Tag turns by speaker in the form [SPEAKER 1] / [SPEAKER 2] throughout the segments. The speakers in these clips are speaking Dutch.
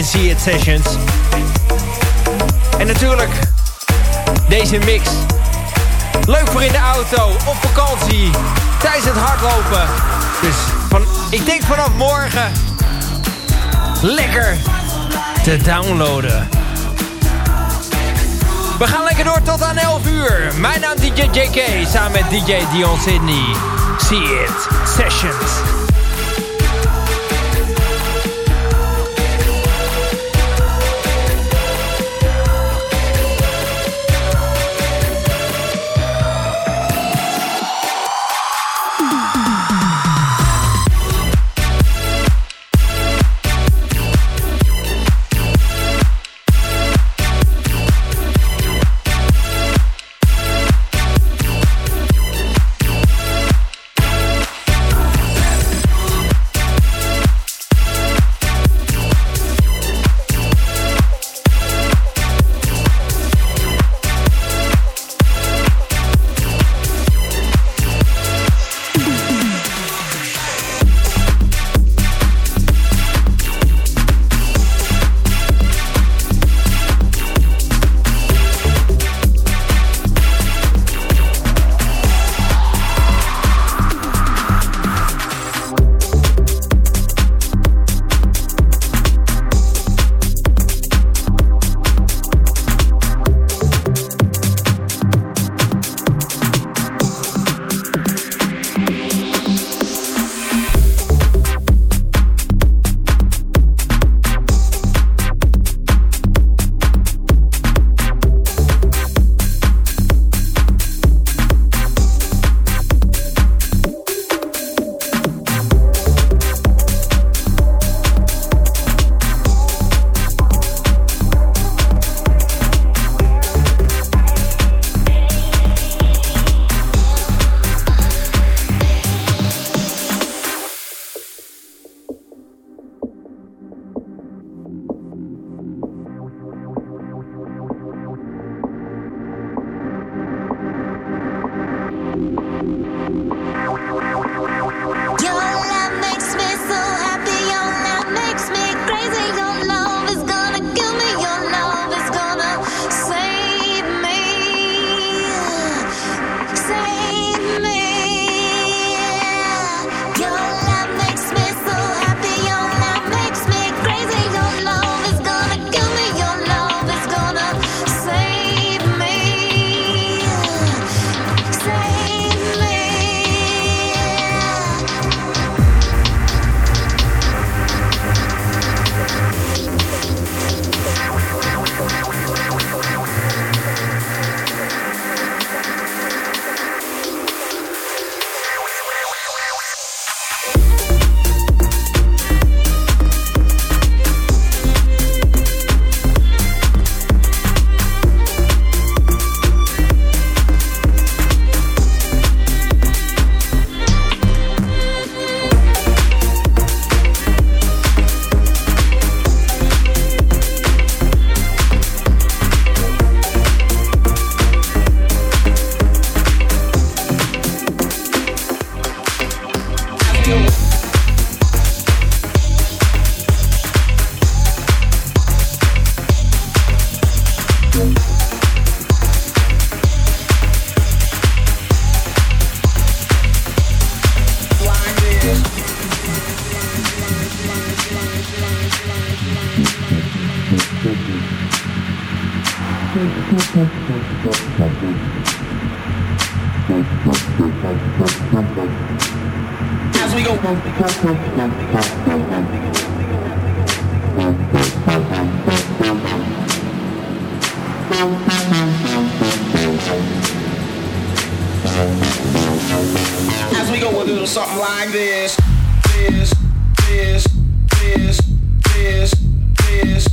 [SPEAKER 1] En See It Sessions. En natuurlijk deze mix Leuk voor in de auto, op vakantie, tijdens het hardlopen. Dus van, ik denk vanaf morgen lekker te downloaden. We gaan lekker door tot aan 11 uur. Mijn naam is DJ JK, samen met DJ Dion Sydney. See it, Sessions.
[SPEAKER 2] As we go. As we go, we'll do something like this. This, this, this, this, this, this,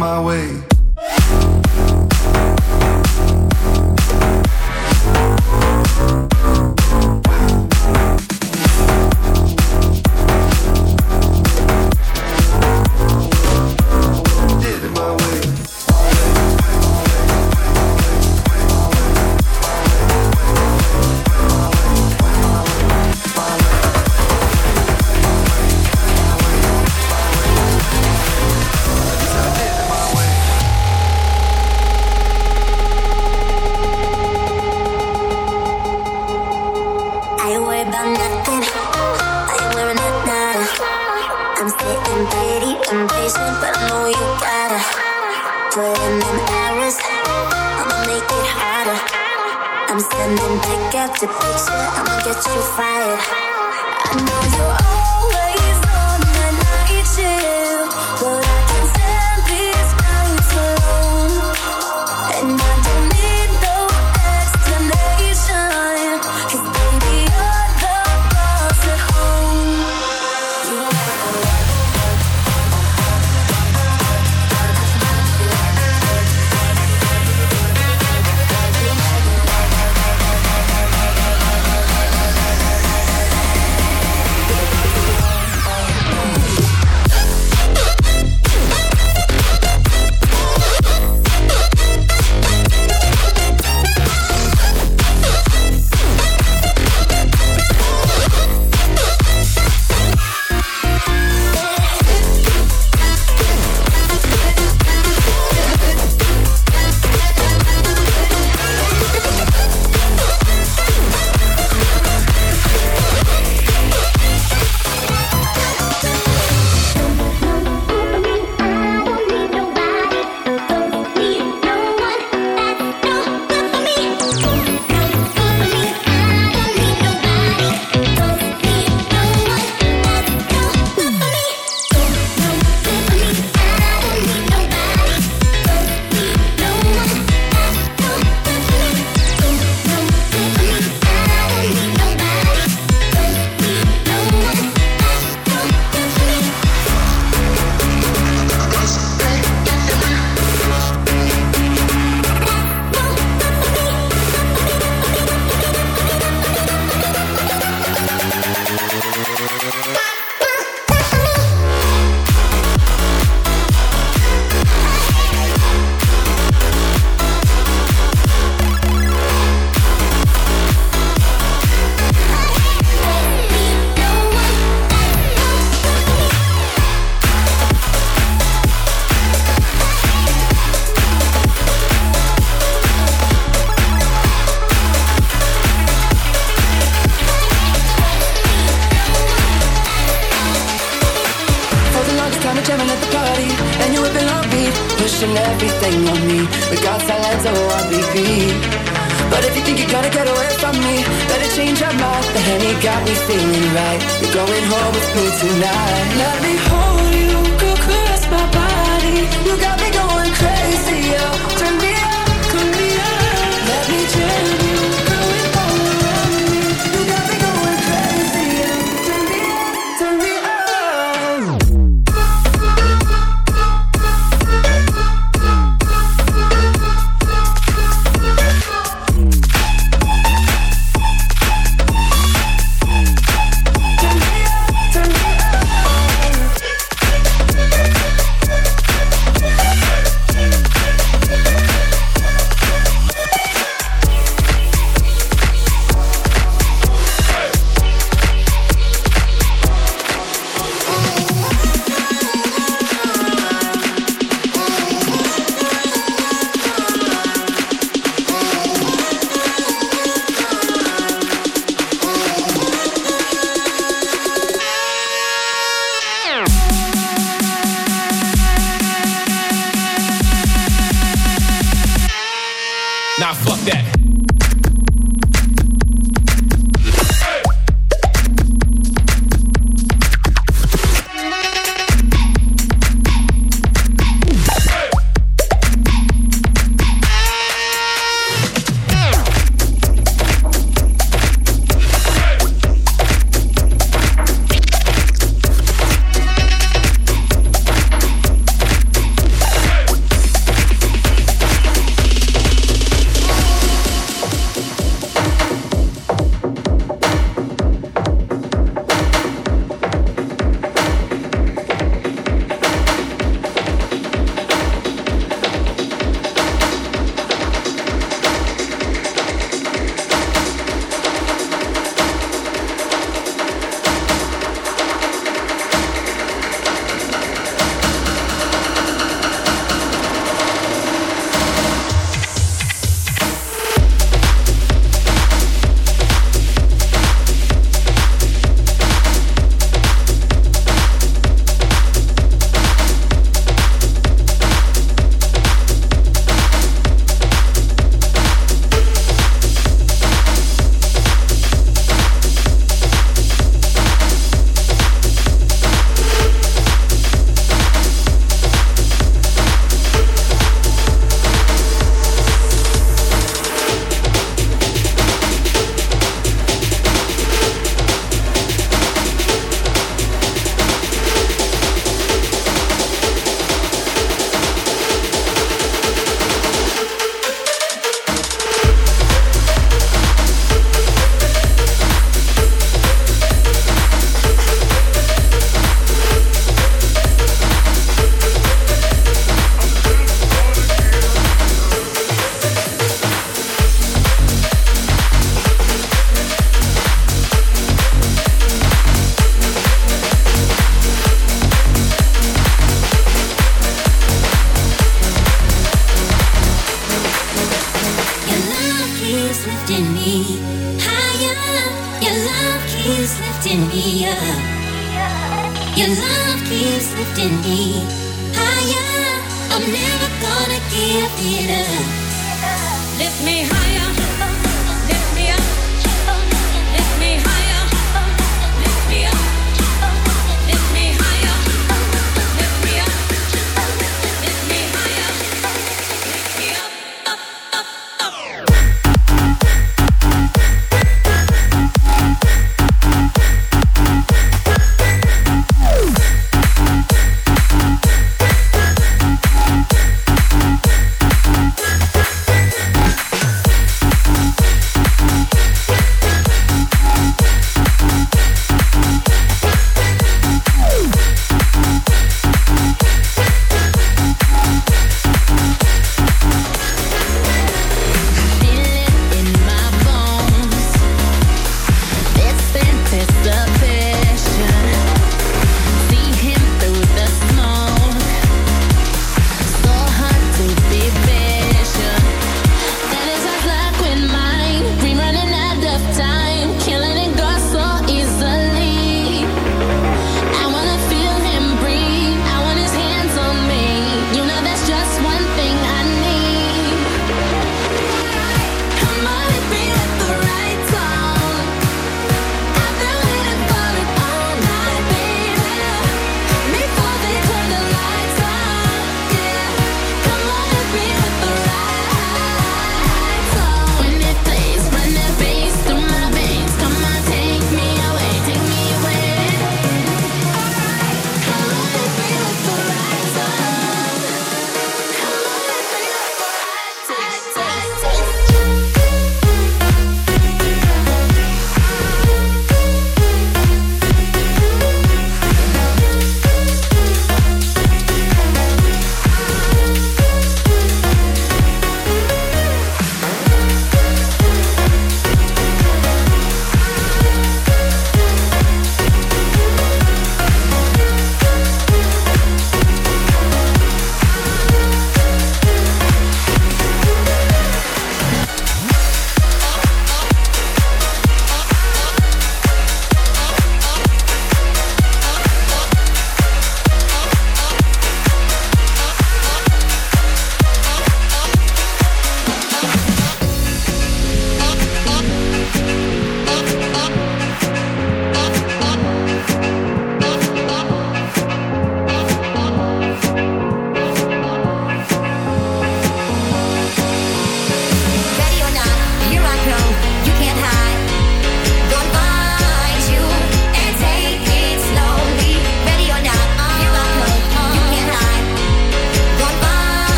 [SPEAKER 3] my way.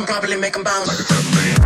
[SPEAKER 3] can
[SPEAKER 1] probably make them bounce. Like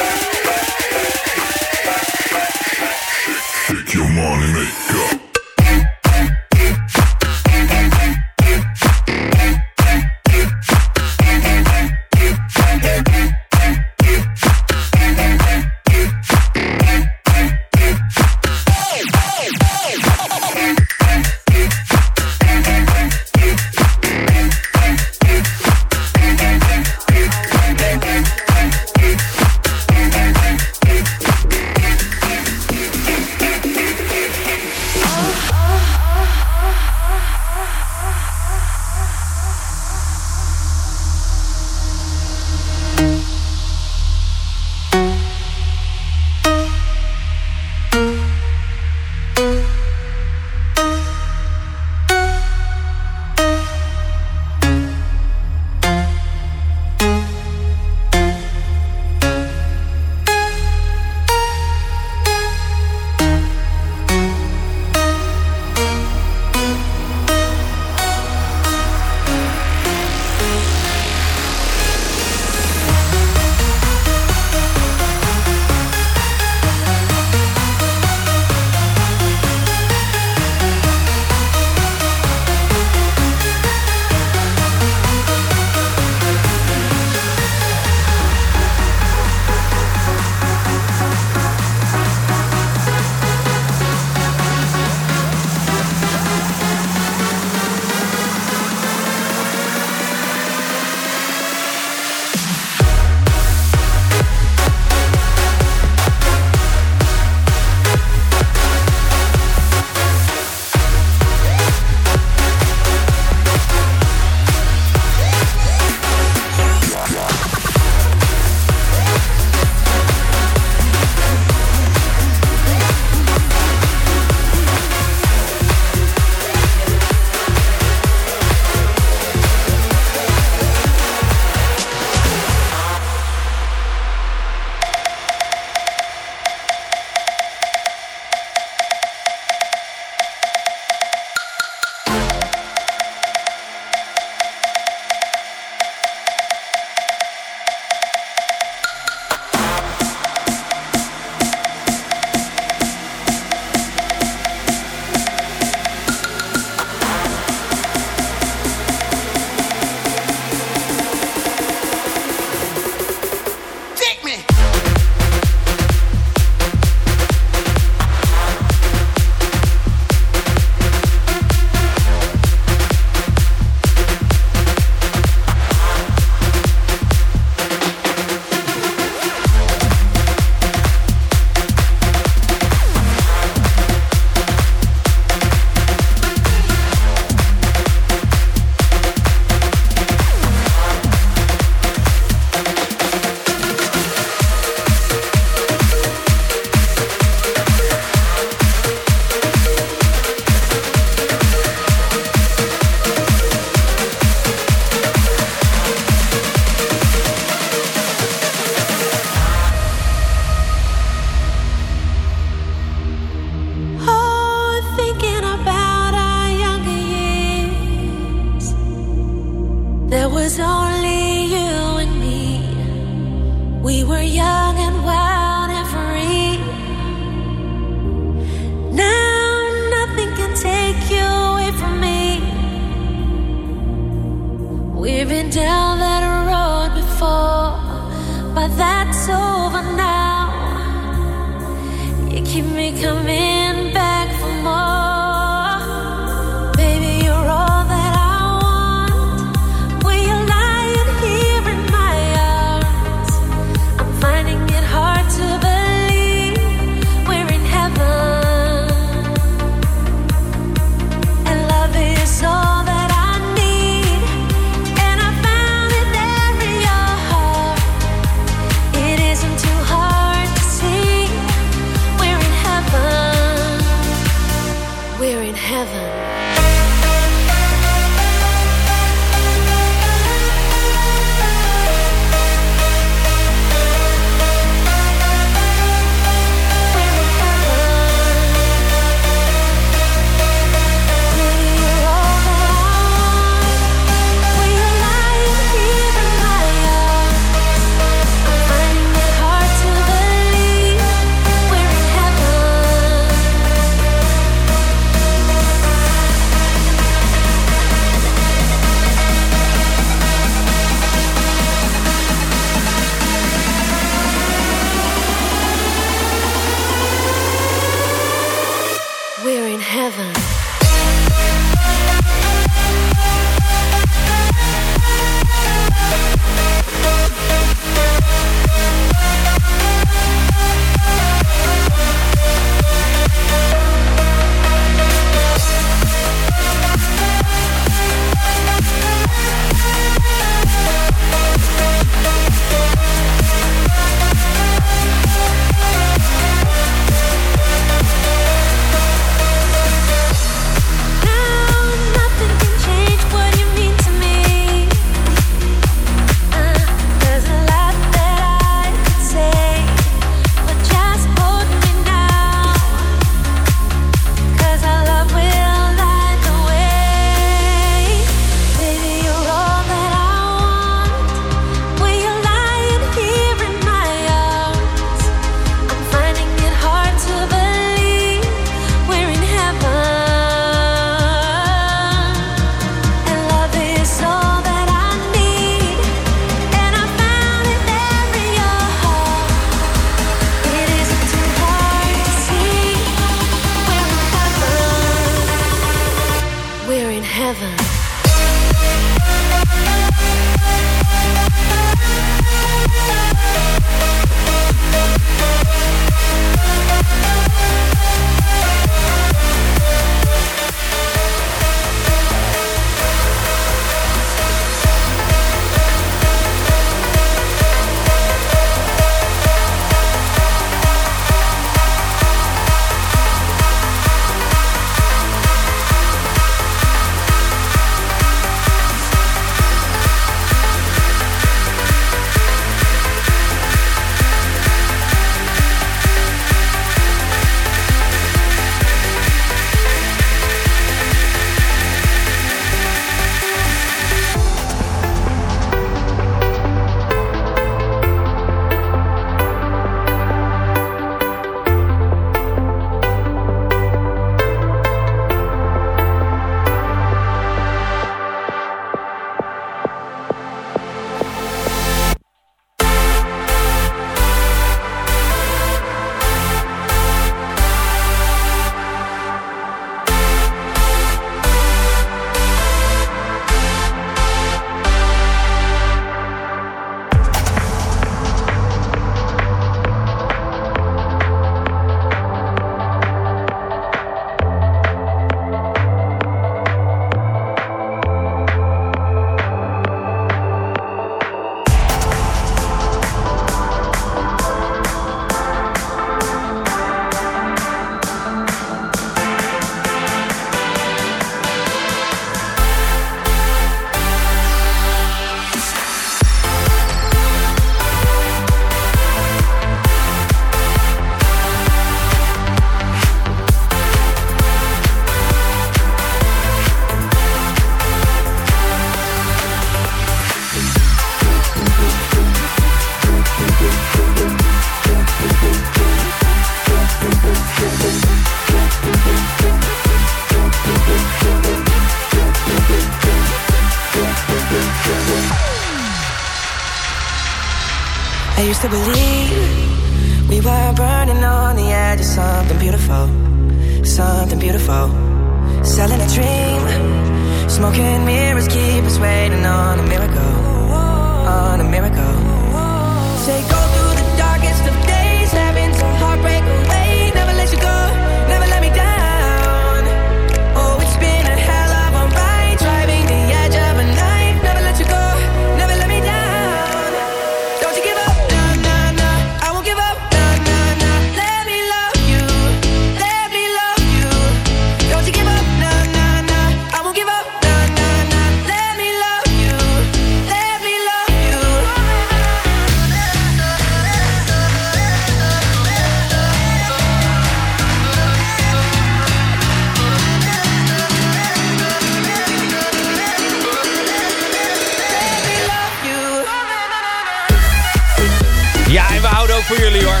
[SPEAKER 1] voor jullie hoor.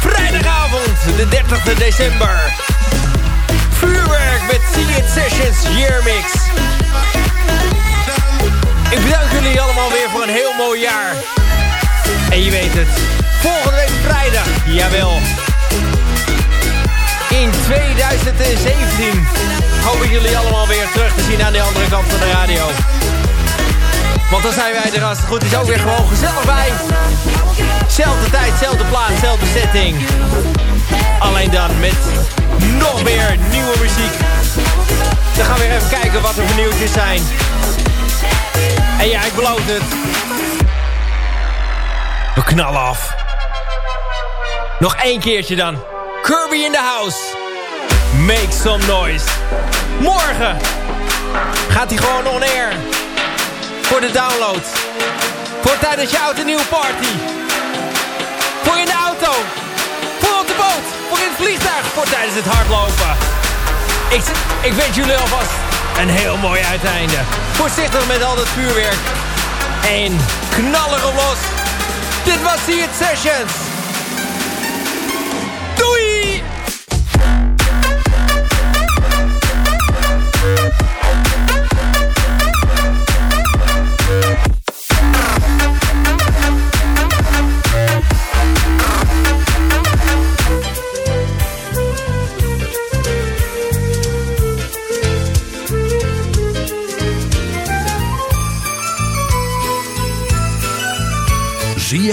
[SPEAKER 1] Vrijdagavond, de 30 december. Vuurwerk met See It Sessions Year Mix. Ik bedank jullie allemaal weer voor een heel mooi jaar. En je weet het, volgende week vrijdag, jawel. In 2017 hoop ik jullie allemaal weer terug te zien aan de andere kant van de radio. Want dan zijn wij er als het goed is ook weer gewoon gezellig bij. Zelfde tijd, zelfde plaats, zelfde setting. Alleen dan met nog meer nieuwe muziek. Dan gaan we weer even kijken wat er voor nieuwtjes zijn. En ja, ik beloof het. We knallen af. Nog één keertje dan. Kirby in the house. Make some noise. Morgen gaat hij gewoon on air. Voor de download. Voor tijdens je oud en nieuw party. Voor in de auto. Voor op de boot. Voor in het vliegtuig. Voor tijdens het hardlopen. Ik, ik wens jullie alvast een heel mooi uiteinde. Voorzichtig met al dat vuurwerk. En knallen erop los. Dit was See It Sessions.